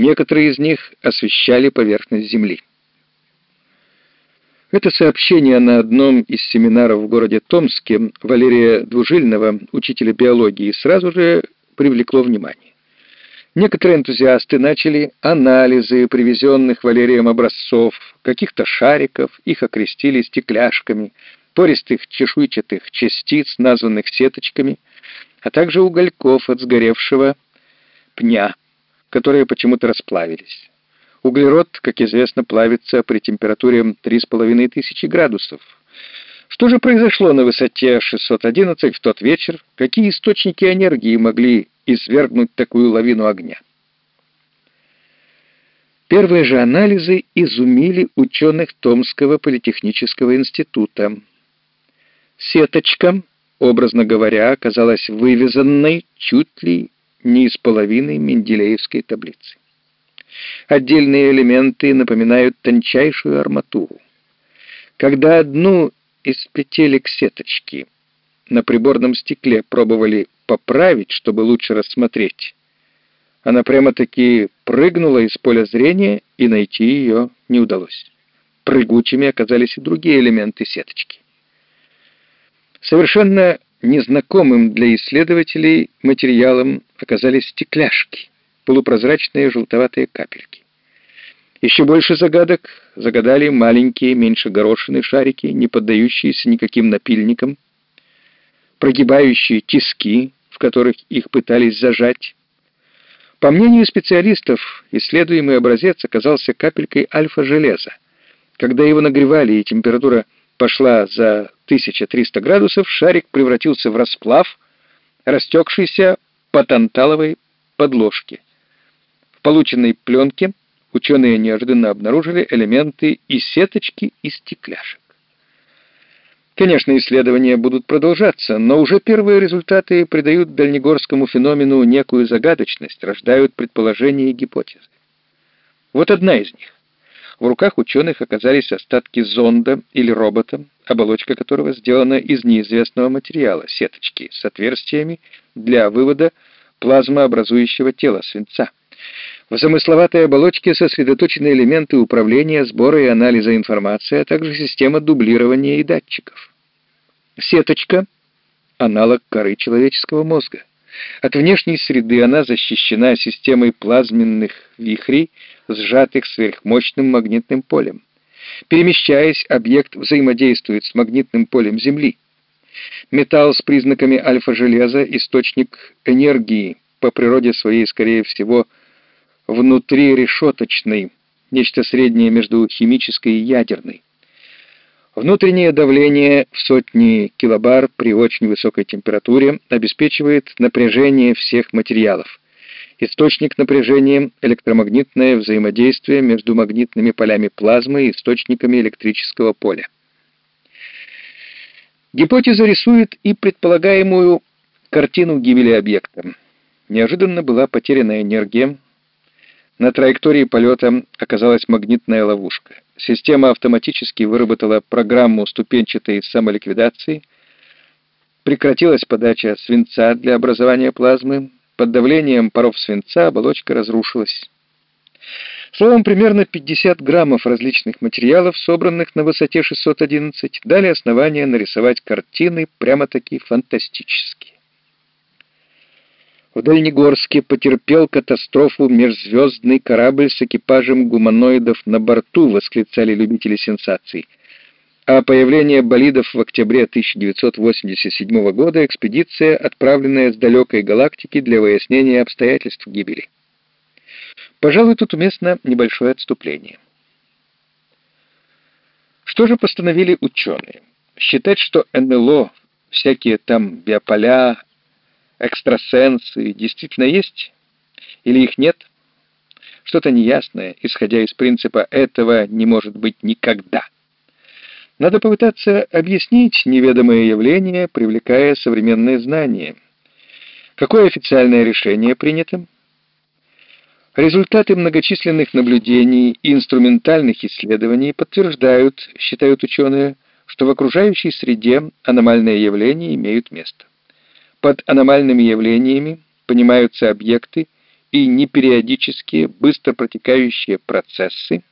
Некоторые из них освещали поверхность Земли. Это сообщение на одном из семинаров в городе Томске Валерия Двужильного, учителя биологии, сразу же привлекло внимание. Некоторые энтузиасты начали анализы привезенных Валерием образцов, каких-то шариков, их окрестили стекляшками, пористых чешуйчатых частиц, названных сеточками, а также угольков от сгоревшего пня, которые почему-то расплавились. Углерод, как известно, плавится при температуре 3500 градусов. Что же произошло на высоте 611 в тот вечер? Какие источники энергии могли извергнуть такую лавину огня? Первые же анализы изумили ученых Томского политехнического института. Сеточка, образно говоря, оказалась вывезенной чуть ли не из половины Менделеевской таблицы. Отдельные элементы напоминают тончайшую арматуру. Когда одну из петелек сеточки на приборном стекле пробовали поправить, чтобы лучше рассмотреть, она прямо-таки прыгнула из поля зрения, и найти ее не удалось. Прыгучими оказались и другие элементы сеточки. Совершенно незнакомым для исследователей материалом оказались стекляшки полупрозрачные желтоватые капельки. Еще больше загадок загадали маленькие, меньше горошины шарики, не поддающиеся никаким напильникам, прогибающие тиски, в которых их пытались зажать. По мнению специалистов, исследуемый образец оказался капелькой альфа-железа. Когда его нагревали и температура пошла за 1300 градусов, шарик превратился в расплав, растекшийся по танталовой подложке. В полученной пленке ученые неожиданно обнаружили элементы и сеточки, и стекляшек. Конечно, исследования будут продолжаться, но уже первые результаты придают дальнегорскому феномену некую загадочность, рождают предположения и гипотезы. Вот одна из них. В руках ученых оказались остатки зонда или робота, оболочка которого сделана из неизвестного материала, сеточки, с отверстиями для вывода плазмообразующего тела свинца. В замысловатой оболочке сосредоточены элементы управления, сбора и анализа информации, а также система дублирования и датчиков. Сеточка — аналог коры человеческого мозга. От внешней среды она защищена системой плазменных вихрей, сжатых сверхмощным магнитным полем. Перемещаясь, объект взаимодействует с магнитным полем Земли. Металл с признаками альфа-железа — источник энергии, по природе своей, скорее всего, внутри решеточной, нечто среднее между химической и ядерной. Внутреннее давление в сотни килобар при очень высокой температуре обеспечивает напряжение всех материалов. Источник напряжения — электромагнитное взаимодействие между магнитными полями плазмы и источниками электрического поля. Гипотеза рисует и предполагаемую картину гибели объекта. Неожиданно была потеряна энергия, на траектории полета оказалась магнитная ловушка. Система автоматически выработала программу ступенчатой самоликвидации. Прекратилась подача свинца для образования плазмы. Под давлением паров свинца оболочка разрушилась. Словом, примерно 50 граммов различных материалов, собранных на высоте 611, дали основание нарисовать картины прямо-таки фантастические. В Дальнегорске потерпел катастрофу межзвездный корабль с экипажем гуманоидов на борту, восклицали любители сенсаций. А появление болидов в октябре 1987 года экспедиция, отправленная с далекой галактики для выяснения обстоятельств гибели. Пожалуй, тут уместно небольшое отступление. Что же постановили ученые? Считать, что НЛО, всякие там биополя, экстрасенсы действительно есть или их нет? Что-то неясное, исходя из принципа «этого не может быть никогда». Надо попытаться объяснить неведомое явление, привлекая современные знания. Какое официальное решение принято? Результаты многочисленных наблюдений и инструментальных исследований подтверждают, считают ученые, что в окружающей среде аномальные явления имеют место. Под аномальными явлениями понимаются объекты, и непериодические, быстро протекающие процессы